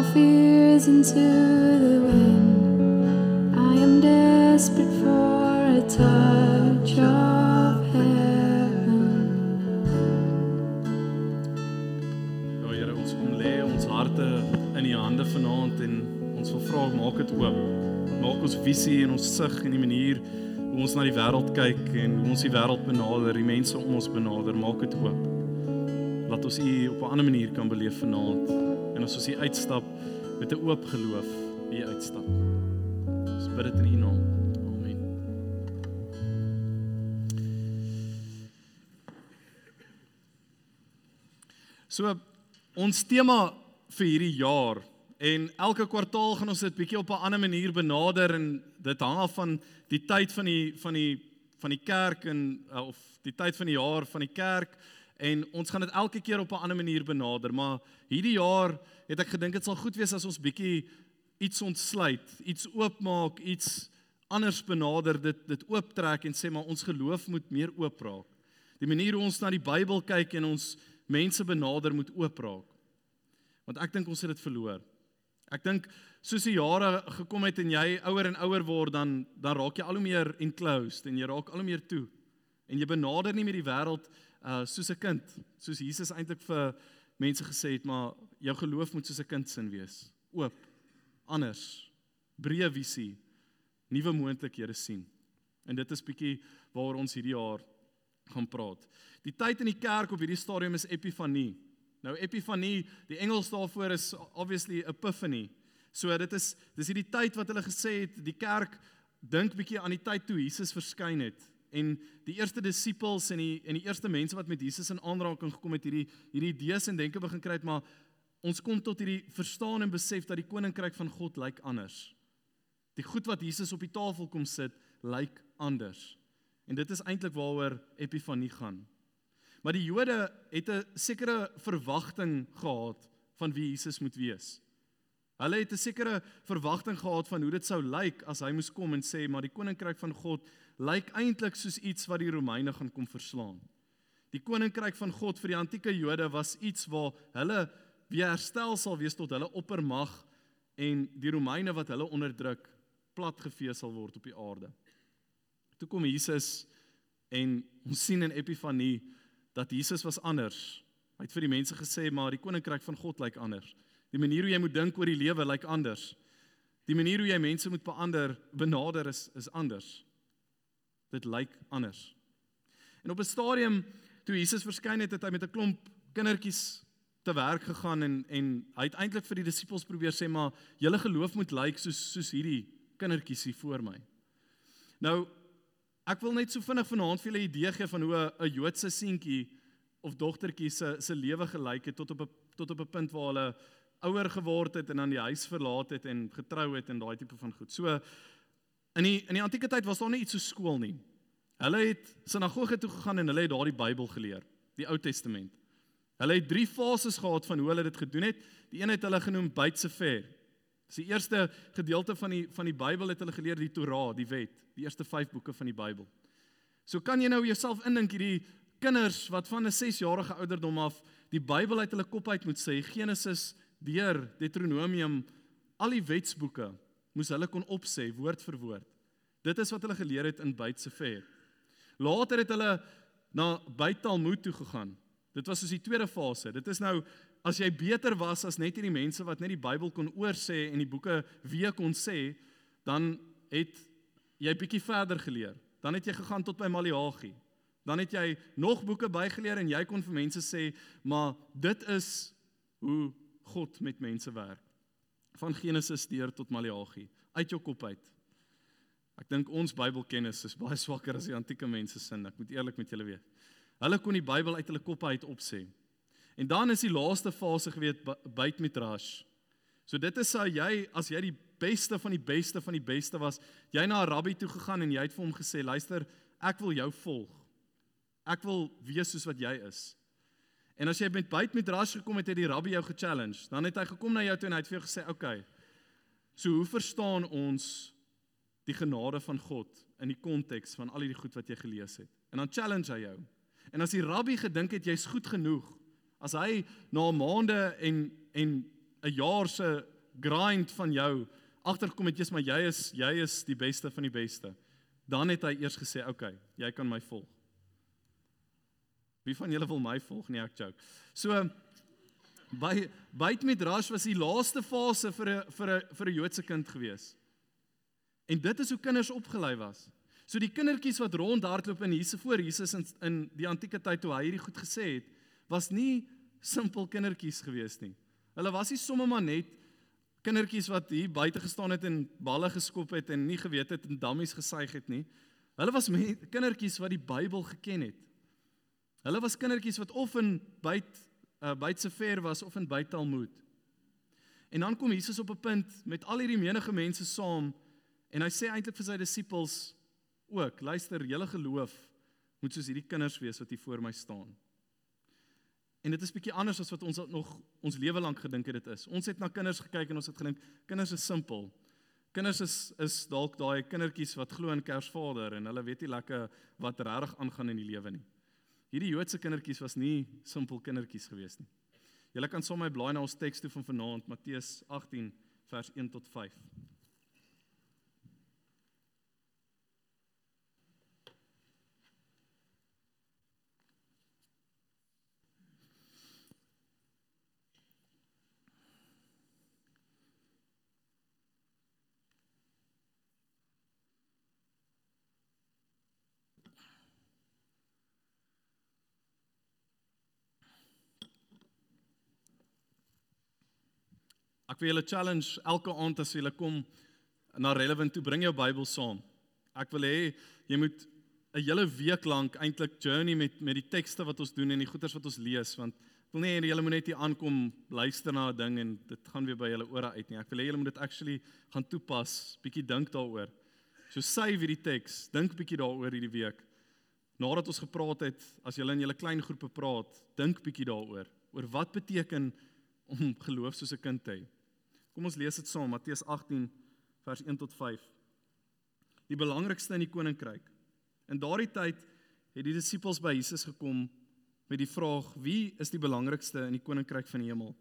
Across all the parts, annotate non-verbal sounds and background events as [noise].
my fears into the wind. I am desperate for a touch of heaven. Ja Here, ons kom lê ons harte in U hande vanaand en ons wil vra maak dit oop. Maak ons visie en ons sig en die manier hoe ons na die wêreld kyk en hoe ons die wêreld benader, die mense om ons benader, maak dit oop. Laat ons U op 'n ander manier kan beleef vanaand en ons hier uitstap met 'n oop geloof, hier uitstap. Ons bid dit in U naam. Amen. So ons tema vir hierdie jaar en elke kwartaal gaan ons dit bietjie op 'n ander manier benader en dit hang af van die tyd van die van die van die kerk en uh, of die tyd van die jaar van die kerk en ons gaan dit elke keer op 'n ander manier benader maar hierdie jaar het ek gedink dit sal goed wees as ons bietjie iets ontsluit, iets oopmaak, iets anders benader, dit dit ooptrek en sê maar ons geloof moet meer oop raak. Die manier hoe ons na die Bybel kyk en ons mense benader moet oop raak. Want ek dink ons het dit verloor. Ek dink soos die jare gekom het en jy ouer en ouer word dan dan raak jy al hoe meer enclosed en jy raak al hoe meer toe. En jy benader nie meer die wêreld uh soos 'n kind, soos Jesus eintlik vir mense gesê het, maar jou geloof moet soos 'n kind sin wees. Oop, anders, breë visie, nuwe moontlikhede sien. En dit is bietjie waaroor ons hierdie jaar gaan praat. Die tyd in die kerk op hierdie stadium is epifanie. Nou epifanie, die Engels daarvoor is obviously epiphany. So dit is dis hierdie tyd wat hulle gesê het die kerk dink bietjie aan die tyd toe Jesus verskyn het en die eerste disippels en die en die eerste mense wat met Jesus in aanraking gekom het hierdie hierdie idees en denke begin kry het maar ons kom tot hierdie verstaan en besef dat die koninkryk van God lyk anders. Die goed wat Jesus op die tafel kom sit lyk anders. En dit is eintlik waaroor epifanie gaan. Maar die Jode het 'n sekere verwagting gehad van wie Jesus moet wees. Hulle het 'n sekere verwagting gehad van hoe dit sou lyk as hy moes kom en sê maar die koninkryk van God lyk eintlik soos iets wat die Romeine gaan kom verslaan. Die koninkryk van God vir die antieke Jode was iets waar hulle weer herstel sal wees tot hulle oppermag en die Romeine wat hulle onderdruk platgevee sal word op die aarde. Toe kom Jesus en ons sien in Epifanie dat Jesus was anders. Hy het vir die mense gesê maar die koninkryk van God lyk anders. Die manier hoe jy moet dink oor die lewe lyk anders. Die manier hoe jy mense moet beander, benader is is anders. Dit lyk anders. En op 'n stadium toe Jesus verskyn het, het hy met 'n klomp kindertjies te werk gegaan en en hy het eintlik vir die disippels probeer sê maar julle geloof moet lyk soos soos hierdie kindertjies hier voor my. Nou ek wil net so vinnig vanaand vir julle 'n idee gee van hoe 'n Joodse seentjie of dogtertjie se se lewe gelyk het tot op 'n tot op 'n punt waar hulle ouer geword het en dan die huis verlaat het en getrou het en daai tipe van goed. So in die in die antieke tyd was daar nie iets so skool nie. Hulle het sinagoge toe gegaan en hulle het daardie Bybel geleer, die Ou Testament. Hulle het drie fases gehad van hoe hulle dit gedoen het. Die een het hulle genoem Beit Sefer. Dis die eerste gedeelte van die van die Bybel het hulle geleer die Torah, die wet, die eerste 5 boeke van die Bybel. So kan jy nou jouself indink hierdie kinders wat van 'n 6-jarige ouderdom af die Bybel uit hulle kop uit moet sê, Genesis deur Deuteronomium, al die wetsboeke moes hulle kon opsê woord vir woord. Dit is wat hulle geleer het in Beit Sefer. Later het hulle na Beit Talmud toe gegaan. Dit was soos die tweede fase. Dit is nou as jy beter was as net hierdie mense wat net die Bybel kon oorsê en die boeke weer kon sê, dan het jy bietjie verder geleer. Dan het jy gegaan tot by Maleagi. Dan het jy nog boeke bygeleer en jy kon vir mense sê, maar dit is hoe God met mense werk. Van Genesis deur tot Maleagi, uit jou kop uit. Ek dink ons Bybelkennis is baie swakker as die antieke mense sin. Ek moet eerlik met julle wees. Hulle kon die Bybel uit hulle koppe uit opsê. En dan is die laaste fase geweet byt midrash. So dit is sou jy as jy die beste van die beste van die beste was, jy na 'n rabbi toe gegaan en jy het vir hom gesê, "Luister, ek wil jou volg. Ek wil wees soos wat jy is." En as jy met byt midrash gekom het, het die rabbi jou ge-challenge. Dan het hy gekom na jou toe en hy het vir jou gesê, "Oké. Okay, so hoe verstaan ons die genade van God in die konteks van al hierdie goed wat jy gelees het?" En dan challenge hy jou. En as die rabbi gedink het jy's goed genoeg, as hy na maande en en 'n jaar se grind van jou agterkom het jy's maar jy is jy is die beste van die beste. Dan het hy eers gesê, "Oké, okay, jy kan my volg." Wie van julle wil my volg? Nee, ek joke. So by Beit Midrash was die laaste fase vir 'n vir 'n vir 'n Joodse kind gewees. En dit is hoe kinders opgelei was. So die kindertjies wat rondhardloop in Jesus voor Jesus in in die antieke tyd toe hy hierdie goed gesê het, was nie simpel kindertjies gewees nie. Hulle was nie sommer maar net kindertjies wat hier buite gestaan het en balle geskop het en nie geweet het en dammies gesuig het nie. Hulle was kindertjies wat die Bybel geken het. Hulle was kindertjies wat of in byt uh, byt se ver was of in byt Talmud. En dan kom Jesus op 'n punt met al hierdie menige mense saam en hy sê eintlik vir sy disippels ook, luister, julle geloof moet soos hierdie kinders wees wat hier voor my staan. En dit is bietjie anders as wat ons nog ons lewe lank gedink het dit is. Ons het na kinders gekyk en ons het gedink kinders is simpel. Kinders is is dalk daai kindertjies wat glo in Kersvader en hulle weet nie lekker wat regtig aangaan in die lewe nie. Hierdie Joodse kindertjies was nie simpel kindertjies gewees nie. Julle kan sommer blaai na ons teks toe van vanaand Matteus 18 vers 1 tot 5. Ek wil julle challenge elke aand as julle kom na relevant toe bring jou Bybel saam. Ek wil hê jy moet 'n hele week lank eintlik journey met met die tekste wat ons doen en die goeters wat ons lees want ek wil nie hê julle moet net hier aankom luister na 'n ding en dit gaan weer by julle ore uit nie. Ek wil hê julle moet dit actually gaan toepas, bietjie dink daaroor. So save hierdie teks, dink bietjie daaroor hierdie week. Nadat ons gepraat het, as julle in julle klein groepe praat, dink bietjie daaroor oor wat beteken om geloof soos 'n kind te hê. Kom ons lees dit saam Matteus 18 vers 1 tot 5. Die belangrikste in die koninkryk. In daardie tyd het die disippels by Jesus gekom met die vraag: "Wie is die belangrikste in die koninkryk van die hemel?"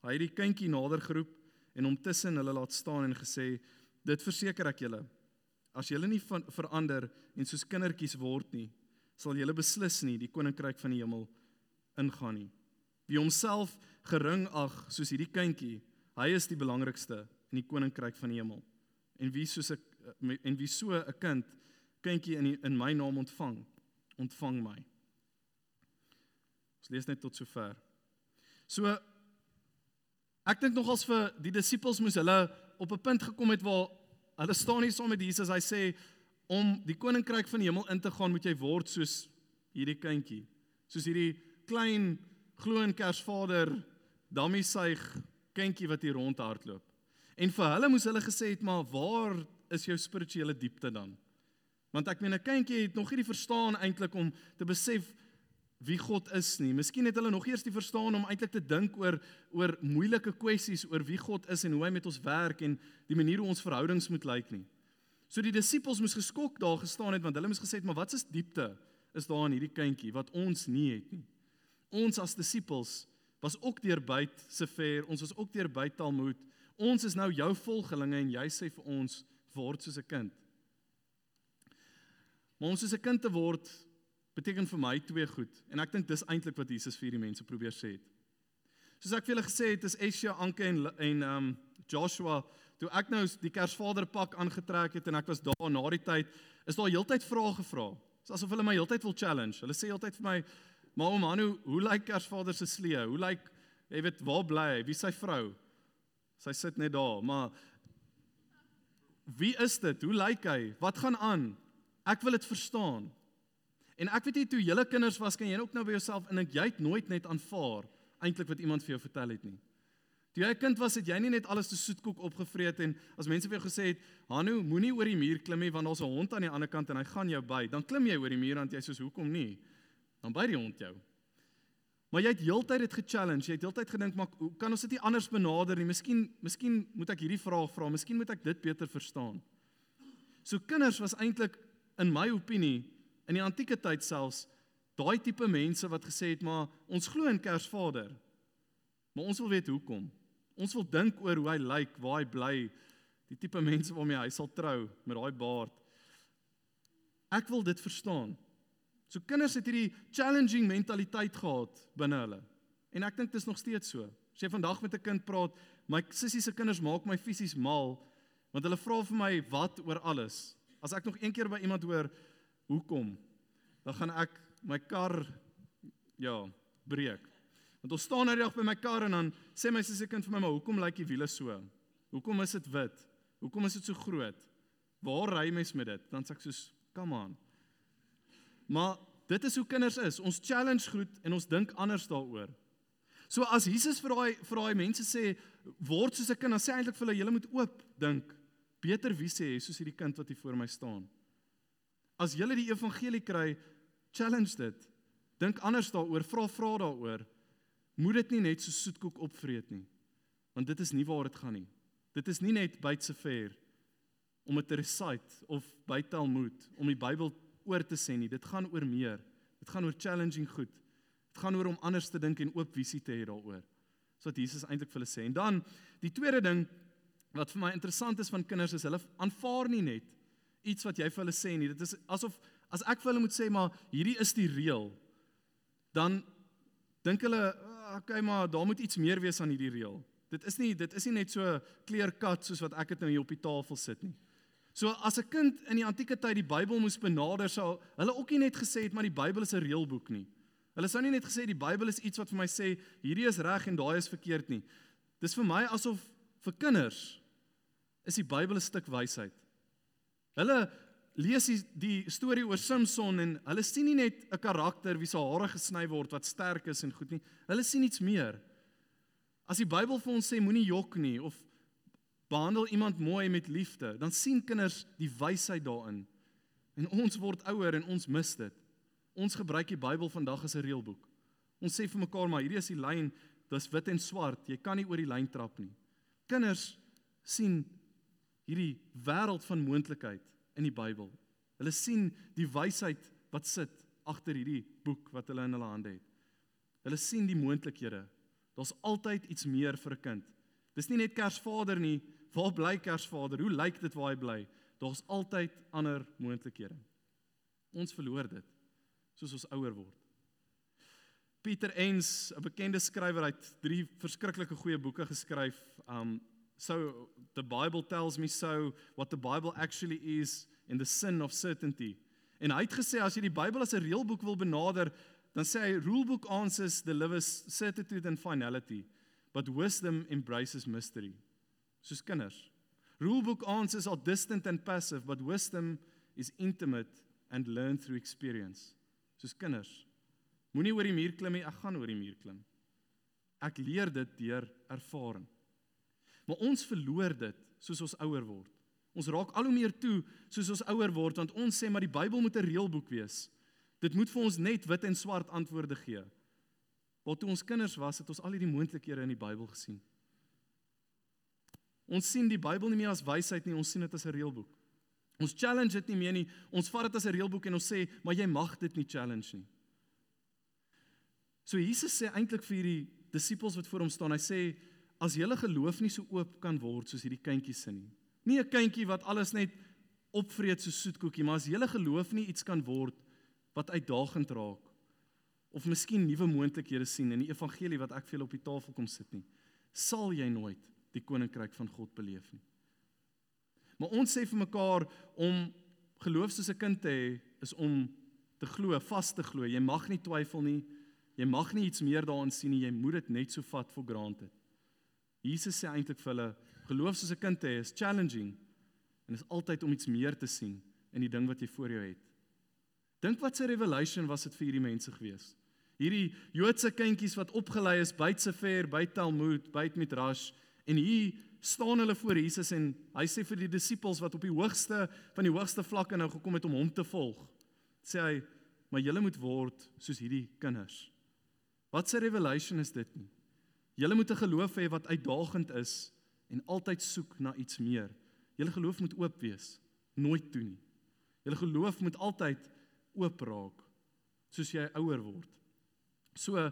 Hy het die kindjie nader geroep en hom tussen hulle laat staan en gesê: "Dit verseker ek julle, as julle nie van, verander en soos kindertjies word nie, sal julle beslis nie die koninkryk van die hemel ingaan nie. Wie homself gering ag soos hierdie kindjie, Hy is die belangrikste in die koninkryk van die hemel. En wie soos 'n en wie so 'n kind kindjie in die, in my naam ontvang, ontvang my. Ons lees net tot sover. So ek dink nogals vir die disippels moes hulle op 'n punt gekom het waar hulle staan hier saam met Jesus. Hy sê om die koninkryk van die hemel in te gaan, moet jy word soos hierdie kindjie. Soos hierdie klein glo in Kersvader, dammie suig kindjie wat hier rondhardloop. En vir hulle moes hulle gesê het, maar waar is jou spirituele diepte dan? Want ek meen 'n kindjie het nog nie die verstaan eintlik om te besef wie God is nie. Miskien het hulle nog eers die verstaan om eintlik te dink oor oor moeilike kwessies oor wie God is en hoe hy met ons werk en die manier hoe ons verhoudings moet lyk nie. So die disippels moes geskok daar gestaan het want hulle moes gesê het, maar wat is diepte is daar in hierdie kindjie wat ons nie het nie. Ons as disippels was ook deur byt se ver, ons was ook deur byt Talmud. Ons is nou jou volgelinge en jy sê vir ons word soos 'n kind. Maar ons soos 'n kind te word beteken vir my twee goed en ek dink dis eintlik wat Jesus vir hierdie mense probeer sê het. Soos ek vir julle gesê het, is Esja, Anke en en um Joshua toe ek nou die Kersvader pak aangetrek het en ek was daar na die tyd, is daar heeltyd vrae gevra. Dis asof hulle my heeltyd wil challenge. Hulle sê heeltyd vir my, Maar oom Hanu, hoe lyk Kersvader se slee? Hoe lyk jy weet waar bly hy? Wie sy vrou? Sy sit net daar, maar wie is dit? Hoe lyk hy? Wat gaan aan? Ek wil dit verstaan. En ek weet nie toe julle kinders was kan jy ook nou by jouself ek jy het nooit net aanvaar eintlik wat iemand vir jou vertel het nie. Toe jy 'n kind was, het jy nie net alles te soetkoek opgevreet en as mense vir jou gesê het, "Hanu, moenie oor die muur klim nie want daar's 'n hond aan die ander kant en hy gaan jou byt." Dan klim jy oor die muur want jy sê, "Hoekom nie?" Dan by die hond jou. Maar jy het heeltyd dit ge-challenge, jy het heeltyd gedink maar hoe kan ons dit nie anders benader nie? Miskien miskien moet ek hierdie vraag vra, miskien moet ek dit beter verstaan. So kinders was eintlik in my opinie in die antieke tyd selfs daai tipe mense wat gesê het maar ons glo in Kersvader. Maar ons wil weet hoekom. Ons wil dink oor hoe hy lyk, waar hy bly, die tipe mense waarmee hy sal trou met daai baard. Ek wil dit verstaan. So kinders het hierdie challenging mentaliteit gehad binne hulle. En ek dink dit is nog steeds so. As jy vandag met 'n kind praat, my sussie se kinders maak my fisies mal want hulle vra vir my wat oor alles. As ek nog een keer by iemand hoor hoekom, dan gaan ek my kar ja, breek. Want ons staan nou dag by my kar en dan sê my sussie kind vir my, "Maar hoekom lyk die wiele so? Hoekom is dit wit? Hoekom is dit so groot? Waar ry mens met dit?" Dan sê ek soos, "Come on." Maar dit is hoe kinders is. Ons challenge goed en ons dink anders daaroor. So as Jesus vir daai vir daai mense sê word soos 'n kind, dan sê hy eintlik vir hulle, julle moet oop dink. Beter wie sê hy soos hierdie kind wat hier voor my staan. As jy die evangelie kry, challenge dit. Dink anders daaroor, vra vra daaroor. Moet dit nie net so soetkoek opvreet nie. Want dit is nie waar dit gaan nie. Dit is nie net bytse fair om dit te recite of by Talmud om die Bybel oor te sê nie. Dit gaan oor meer. Dit gaan oor challenging goed. Dit gaan oor om anders te dink en oop visie te hê daaroor. So wat Jesus eintlik vir hulle sê. En dan die tweede ding wat vir my interessant is van kinders is hulle aanvaar nie net iets wat jy vir hulle sê nie. Dit is asof as ek vir hulle moet sê maar hierdie is die reël, dan dink hulle okay maar daar moet iets meer wees aan hierdie reël. Dit is nie dit is nie net so clear cut soos wat ek dit nou hier op die tafel sit nie. So as 'n kind in die antieke tyd die Bybel moes benader sou hulle ook nie net gesê het maar die Bybel is 'n reëlboek nie. Hulle sou nie net gesê die Bybel is iets wat vir my sê hierdie is reg en daai is verkeerd nie. Dis vir my asof vir kinders is die Bybel 'n stuk wysheid. Hulle lees die, die storie oor Samson en hulle sien nie net 'n karakter wie se hare gesny word wat sterk is en goed nie. Hulle sien iets meer. As die Bybel vir ons sê moenie jok nie of behandel iemand mooi met liefde, dan sien kinders die wysheid daarin. En ons word ouer en ons mis dit. Ons gebruik die Bybel vandag as 'n reëlboek. Ons sê vir mekaar maar hierdie is die lyn, dis wit en swart. Jy kan nie oor die lyn trap nie. Kinders sien hierdie wêreld van moontlikheid in die Bybel. Hulle sien die wysheid wat sit agter hierdie boek wat hulle in hulle hande het. Hulle sien die moontlikhede. Daar's altyd iets meer vir 'n kind. Dis nie net Kersvader nie. Waar bly Kersvader? Hoe lyk dit waar hy bly? Daar's altyd ander moontlikhede. Ons verloor dit soos ons ouer word. Pieter Ens, 'n bekende skrywer, het drie verskriklike goeie boeke geskryf. Um so the Bible tells me so what the Bible actually is in the sin of certainty. En hy het gesê as jy die Bybel as 'n reëlboek wil benader, dan sê hy rulebook answers delivers certitude and finality, but wisdom embraces mystery. Soos kinders. Rulebook answers are distant and passive, but wisdom is intimate and learned through experience. Soos kinders. Moenie oor die muur klim nie, ek gaan oor die muur klim. Ek leer dit deur ervaring. Maar ons verloor dit soos ons ouer word. Ons raak al hoe meer toe soos ons ouer word want ons sê maar die Bybel moet 'n reëlboek wees. Dit moet vir ons net wit en swart antwoorde gee. Wat toe ons kinders was, het ons al hierdie moontlikhede in die Bybel gesien. Ons sien die Bybel nie meer as wysheid nie, ons sien dit as 'n reëlboek. Ons challenge dit nie meer nie. Ons vat dit as 'n reëlboek en ons sê, "Maar jy mag dit nie challenge nie." So Jesus sê eintlik vir hierdie disippels wat voor hom staan, hy sê, "As julle geloof nie so oop kan word soos hierdie kindjies se nie. Nie 'n kindjie wat alles net opvreet so soetkoekie, maar as julle geloof nie iets kan word wat uitdagend raak of miskien nuwe moontlikhede sien in die evangelie wat ek vir julle op die tafel kom sit nie, sal jy nooit die koninkryk van God beleef nie. Maar ons sê vir mekaar om geloof soos 'n kind te hê is om te glo, vas te glo. Jy mag nie twyfel nie. Jy mag nie iets meer daarin sien nie. Jy moet dit net so vat vir granted. Jesus sê eintlik vir hulle geloof soos 'n kind te hê is challenging en is altyd om iets meer te sien in die ding wat jy voor jou het. Dink wat 'n revelation was dit vir hierdie mense gewees. Hierdie Joodse kindjies wat opgelei is by Sefer, by Talmud, by Midrash en hier staan hulle voor Jesus en hy sê vir die disippels wat op die hoogste van die hoogste vlakke nou gekom het om hom te volg. Sê hy, maar julle moet word soos hierdie kinders. Wat 'n revelation is dit nie? Julle moet 'n geloof hê wat uitdagend is en altyd soek na iets meer. Julle geloof moet oop wees, nooit toe nie. Julle geloof moet altyd oop raak soos jy ouer word. So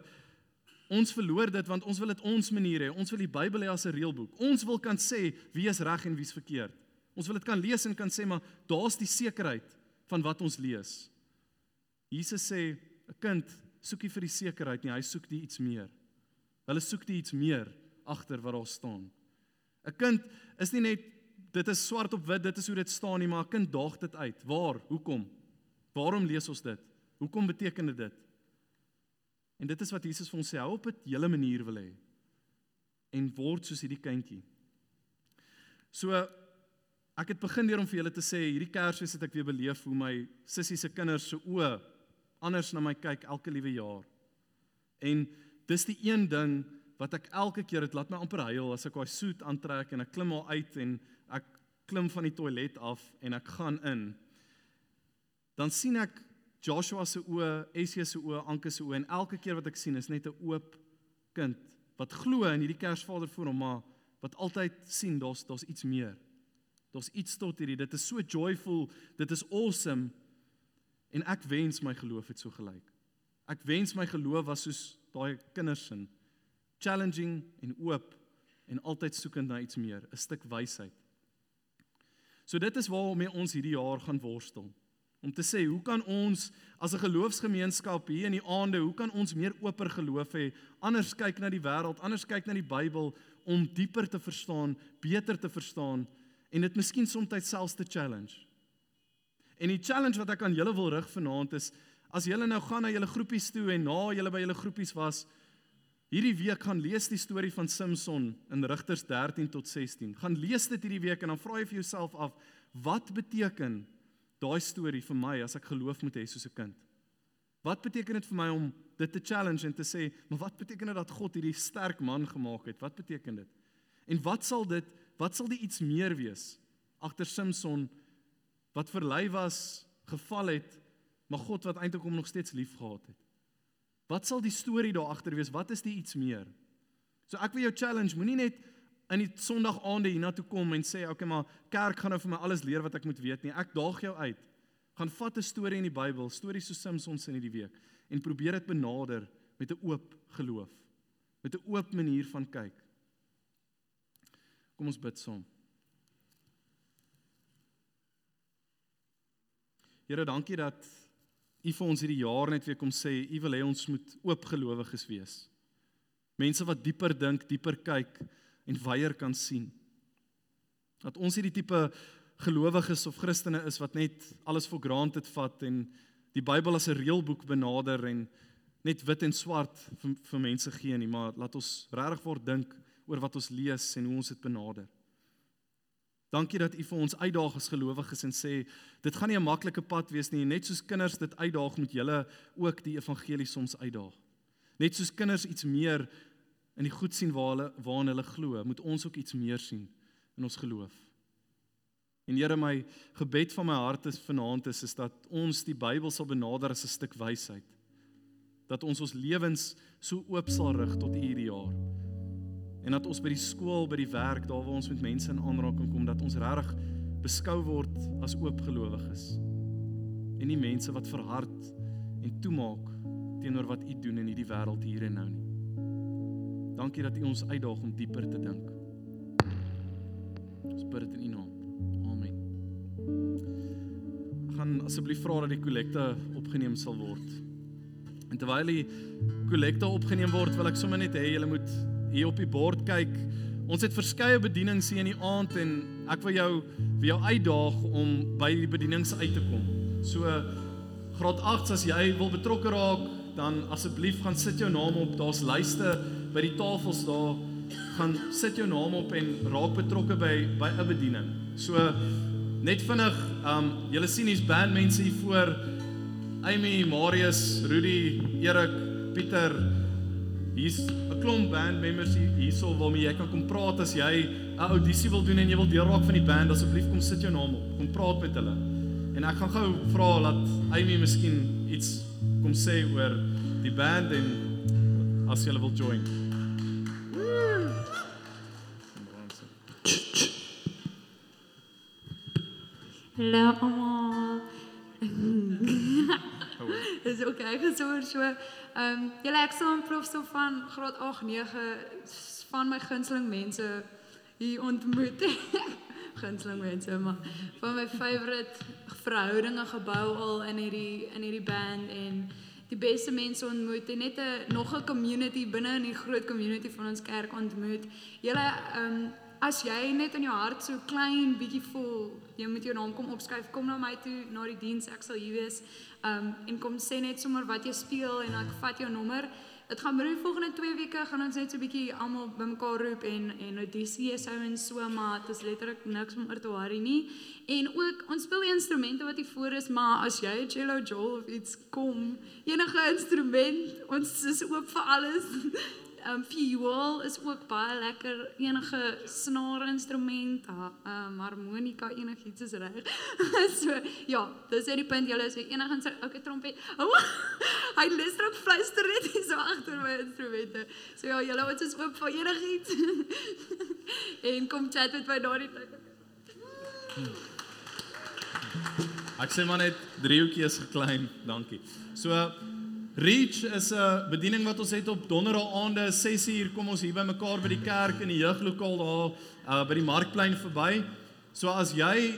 ons verloor dit want ons wil dit ons manier hê. Ons wil die Bybel hê as 'n reëlboek. Ons wil kan sê wie is reg en wie is verkeerd. Ons wil dit kan lees en kan sê maar daar's die sekerheid van wat ons lees. Jesus sê 'n kind soek nie vir die sekerheid nie, hy soek die iets meer. Hulle soek die iets meer agter wat daar staan. 'n Kind is nie net dit is swart op wit, dit is hoe dit staan nie, maar 'n kind daag dit uit. Waar? Hoekom? Waarom lees ons dit? Hoekom beteken dit? En dit is wat Jesus vir ons sê, hou op 'n hele manier wil hê en word soos hierdie kindjie. So ek het begin deur om vir julle te sê hierdie Kersfees het ek weer beleef hoe my sussie se kinders se oë anders na my kyk elke liewe jaar. En dis die een ding wat ek elke keer dit laat my amper huil as ek daai soet aantrek en ek klim al uit en ek klim van die toilet af en ek gaan in. Dan sien ek Joshua se oë, Esie se oë, Anke se oë en elke keer wat ek sien is net 'n oop kind wat glo in hierdie Kersvader voor hom, maar wat altyd sien daar's daar's iets meer. Daar's iets tot hierdie. Dit is so joyful, dit is awesome. En ek wens my geloof het so gelyk. Ek wens my geloof was soos daai kinders se challenging en oop en altyd soekend na iets meer, 'n stuk wysheid. So dit is waarmee ons hierdie jaar gaan worstel om te sê hoe kan ons as 'n geloofsgemeenskap hier in die aande, hoe kan ons meer oper geloof hê, anders kyk na die wêreld, anders kyk na die Bybel om dieper te verstaan, beter te verstaan en dit miskien soms selfs te challenge. En die challenge wat ek aan julle wil rig vanaand is as julle nou gaan na julle groepies toe en na julle by julle groepies was hierdie week gaan lees die storie van Samson in Rigters 13 tot 16. Gaan lees dit hierdie week en dan vra jy vir jouself af wat beteken daai storie vir my as ek geloof moet hê soos 'n kind. Wat beteken dit vir my om dit te challenge en te sê, maar wat beteken dit dat God hierdie sterk man gemaak het? Wat beteken dit? En wat sal dit, wat sal die iets meer wees agter Samson wat verlei was, geval het, maar God wat eintlik hom nog steeds liefgehad het? Wat sal die storie daar agter wees? Wat is die iets meer? So ek wil jou challenge, moenie net in die Sondag aande hiernatoe kom en sê okay maar kerk gaan nou vir my alles leer wat ek moet weet nie. Ek daag jou uit. Gaan vat 'n storie in die Bybel, stories so Samson se in hierdie week en probeer dit benader met 'n oop geloof. Met 'n oop manier van kyk. Kom ons bid saam. Here, dankie dat U vir ons hierdie jaar net weer kom sê U wil hê ons moet oop gelowiges wees. Mense wat dieper dink, dieper kyk en weier kan sien. Dat ons hierdie tipe gelowiges of Christene is wat net alles for granted vat en die Bybel as 'n reëlboek benader en net wit en swart vir, vir mense gee nie, maar laat ons regtig word dink oor wat ons lees en hoe ons dit benader. Dankie dat U vir ons uitdaag as gelowiges en sê dit gaan nie 'n maklike pad wees nie, net soos kinders dit uitdaag moet julle ook die evangelie soms uitdaag. Net soos kinders iets meer in die goed sien waar hulle waarna hulle glo, moet ons ook iets meer sien in ons geloof. En Here my gebed van my hart is vanaand is, is dat ons die Bybel sal benader as 'n stuk wysheid. Dat ons ons lewens so oop sal rig tot hierdie jaar. En dat ons by die skool, by die werk, daar waar ons met mense in aanraking kom, dat ons regtig beskou word as oopgelowiges. En nie mense wat verhard en toemaak teenoor wat U doen in hierdie wêreld hier en nou nie. Dankie dat U ons uitdaag om dieper te dink. Ons bid dit in U naam. Amen. Ek gaan asseblief vra dat die kollekte opgeneem sal word. En terwyl die kollekte opgeneem word, wil ek sommer net hê julle moet hier op die bord kyk. Ons het verskeie bedienings hier in die aand en ek wil jou vir jou uitdaag om by die bedienings uit te kom. So graad 8 as jy wil betrokke raak, dan asseblief gaan sit jou naam op. Daar's lyste by die tafels daar gaan sit jou naam op en raak betrokke by by 'n bediening. So net vinnig, um julle sien hier's bandmense hier voor. Amy, Marius, Rudy, Erik, Pieter. Hier's 'n klomp band members hier hierso waarmee jy kan kom praat as jy 'n audisie wil doen en jy wil deel raak van die band, asseblief kom sit jou naam op. Kom praat met hulle. En ek gaan gou vra dat Amy miskien iets kom sê oor die band en as jy wil join. Hallo almal. [laughs] Dis ook ek is sommer so Ehm julle ek sal in proefstof van graad 8 9 van my gunsteling mense hier ontmoet. [laughs] gunsteling mense maar van my favorite verhoudinge gebou al in hierdie in hierdie band en die beste mense ontmoet en net 'n nog 'n community binne in die groot community van ons kerk ontmoet. Julle ehm um, as jy net in jou hart so klein bietjie voel, jy moet jou naam kom opskryf, kom na my toe na die diens, ek sal hier wees. Um en kom sê net sommer wat jy speel en ek vat jou nommer. Dit gaan binne die volgende 2 weke gaan ons net so 'n bietjie almal bymekaar roep en en audisie sou en so maar dit is letterlik niks om oor te worry nie. En ook ons speel die instrumente wat hier voor is, maar as jy 'n cello, jol of iets kom, enige instrument, ons is oop vir alles. [laughs] um fuel is ook baie lekker enige snaar instrument, um harmonika enigiets is reg. [laughs] so ja, dis net die punt julle is enige so okay trompet. Oh, [laughs] hy luister op fluister net hier so agter my instrumente. So ja, julle wat is oop vir enigiets. [laughs] en kom chat met my daardie tyd. Ek sê maar net driehoekie is geklein. Dankie. So Reach is 'n bediening wat ons het op donderdag aande 6uur kom ons hier by mekaar by die kerk in die jeuglokaal daar uh, by die markplein verby. So as jy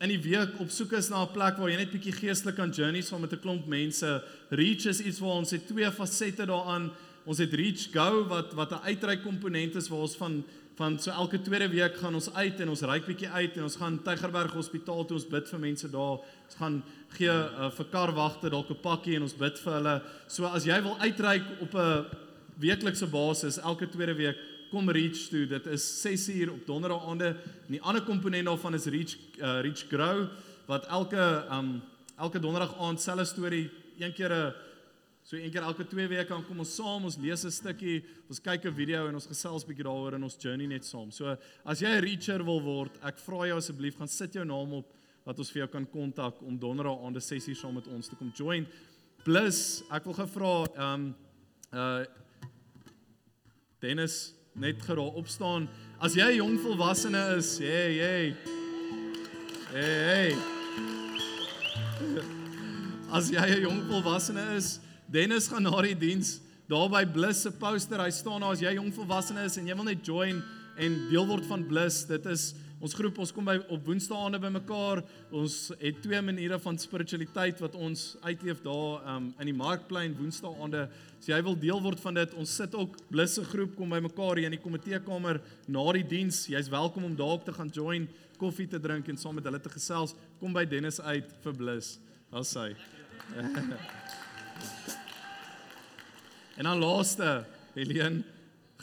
in die week op soek is na 'n plek waar jy net bietjie geestelik kan journey saam met 'n klomp mense, Reach is iets waar ons het twee fasette daaraan. Ons het Reach Go wat wat 'n uitreik komponent is waar ons van van so elke tweede week gaan ons uit en ons ryk bietjie uit en ons gaan Tygerberg Hospitaal toe ons bid vir mense daar. Ons gaan gee uh, vir karwagte dalk 'n pakkie en ons bid vir hulle. So as jy wil uitreik op 'n weeklikse basis elke tweede week, kom Reach toe. Dit is 6 uur op donderdag aande. En die ander komponent daarvan is Reach uh, Reach Grow wat elke um elke donderdag aand selfe storie een keer 'n so een keer elke 2 weke dan kom ons saam, ons lees 'n stukkie, ons kyk 'n video en ons gesels bietjie daaroor en ons journey net saam. So as jy 'n reacher wil word, ek vra jou asseblief gaan sit jou naam op wat ons vir jou kan kontak om donderdag aand 'n sessie saam met ons te kom join. Plus, ek wil gevra ehm um, uh Dennis net gera opstaan. As jy 'n jong volwassene is, hey hey. Hey hey. [laughs] As jy 'n jong volwassene is, Dennis gaan na die diens daar by Bliss se poster. Hy staan daar as jy jong volwassene is en jy wil net join en deel word van Bliss. Dit is Ons groep, ons kom by op Woensdaande bymekaar. Ons het twee maniere van spiritualiteit wat ons uitleef daar um, in die Markplein Woensdaande. As jy wil deel word van dit, ons sit ook blisse groep kom bymekaar hier in die komiteekamer na die diens. Jy's welkom om daar te gaan join, koffie te drink en saam met hulle te gesels. Kom by Dennis uit vir Bliss. Daar's hy. [laughs] en dan laaste, Helene,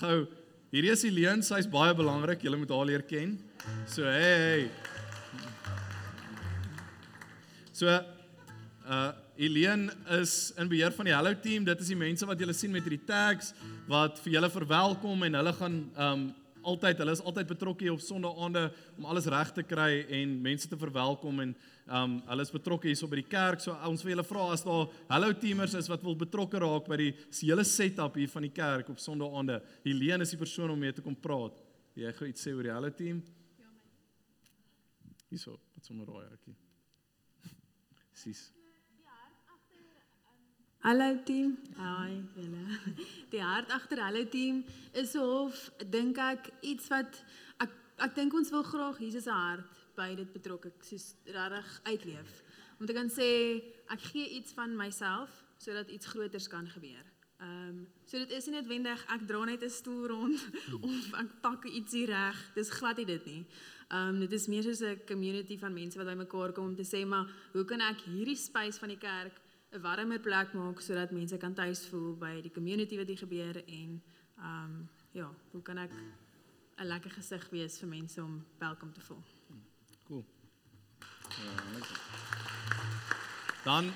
gou. Hierdie is Helene, sy's baie belangrik. Jy moet haar leer ken. So hey. So uh Eileen is in beheer van die Hello team. Dit is die mense wat julle sien met hierdie tags wat vir julle verwelkom en hulle gaan um altyd hulle is altyd betrokke op Sondae-aande om alles reg te kry en mense te verwelkom en um hulle is betrokke hierso by die kerk. So ons wil julle vra as daar Hello teamers is wat wil betrokke raak by die hele setup hier van die kerk op Sondae-aande. Eileen is die persoon om mee te kom praat. Jy gou iets sê oor die Hello team? Hierso, wat sommer raai ekie. Sis. Hallo team. Hi, julle. [laughs] Die hart agter hallo team is of dink ek iets wat ek ek dink ons wil graag Jesus se hart by dit betrokke soos regtig uitleef. Om te kan sê ek gee iets van myself sodat iets groters kan gebeur. Ehm um, so dit is nie noodwendig ek dra net 'n stoel rond [laughs] of ek pak ietsie reg. Dis glad nie dit nie. Ehm um, dit is meer soos 'n community van mense wat bymekaar kom om te sê maar hoe kan ek hierdie space van die kerk 'n warmer plek maak sodat mense kan tuis voel by die community wat hier gebeur en ehm um, ja, hoe kan ek 'n lekker gesig wees vir mense om welkom te voel. Cool. Ja, Dan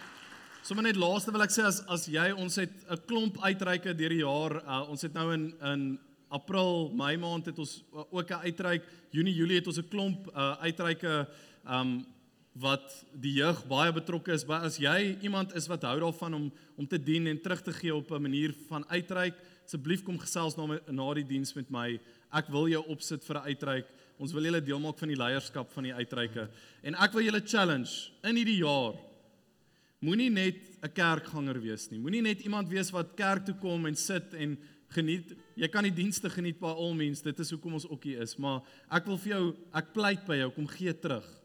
sommer net laaste wil ek sê as as jy ons het 'n klomp uitreike deur die jaar. Uh, ons het nou in in April, Mei maand het ons ook 'n uitreik. Junie, Julie het ons 'n klomp uh, uitreike um wat die jeug baie betrokke is by. As jy iemand is wat hou daarvan om om te dien en terug te gee op 'n manier van uitreik, asseblief kom gesels na my, na die diens met my. Ek wil jou opsit vir 'n uitreik. Ons wil julle deel maak van die leierskap van die uitreike. En ek wil julle challenge in hierdie jaar moenie net 'n kerkganger wees nie. Moenie net iemand wees wat kerk toe kom en sit en geniet. Jy kan die dienste geniet by al mense. Dit is hoekom ons ook hier is, maar ek wil vir jou ek pleit by jou kom gee terug.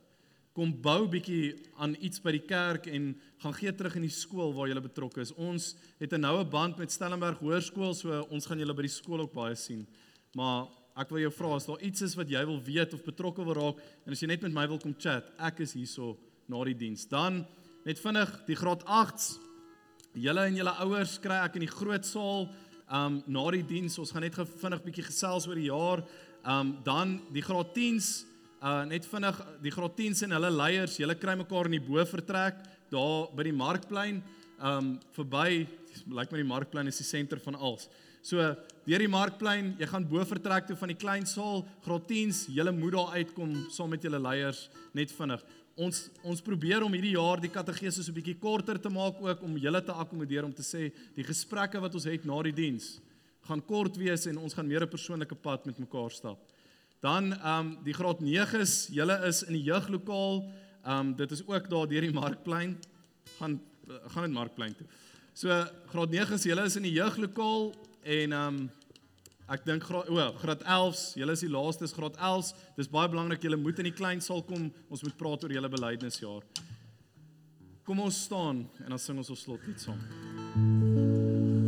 Kom bou bietjie aan iets by die kerk en gaan gee terug in die skool waar jy betrokke is. Ons het 'n noue band met Stellenberg Hoërskool, so ons gaan julle by die skool ook baie sien. Maar ek wil jou vra as daar iets is wat jy wil weet of betrokke wil raak en as jy net met my wil kom chat, ek is hierso na die diens. Dan net vinnig die graad 8s. Julle en julle ouers kry ek in die groot saal um na die diens. Ons gaan net vinnig bietjie gesels oor die jaar. Um dan die graad 10s uh net vinnig die graad 10s en hulle leiers, julle kry mekaar in die bo vertrek daar by die markplein. Um verby lyk my die markplein is die senter van alles. So deur die markplein, jy gaan bo vertrek toe van die klein saal, graad 10s, julle moet daar uitkom saam met julle leiers net vinnig ons ons probeer om hierdie jaar die katedese so 'n bietjie korter te maak ook om julle te akkommodeer om te sê die gesprekke wat ons het na die diens gaan kort wees en ons gaan meer 'n persoonlike pad met mekaar stap. Dan ehm um, die graad 9s, julle is in die jeuglokaal. Ehm um, dit is ook daar deur die markplein. Gaan gaan net markplein toe. So graad 9s, julle is in die jeuglokaal en ehm um, Ek dink graad o, graad 11s, julle is die laastes graad 11s. Dis baie belangrik julle moet in die klein saal kom. Ons moet praat oor julle belydenisjaar. Kom ons staan en dan sing ons ons slotlied saam.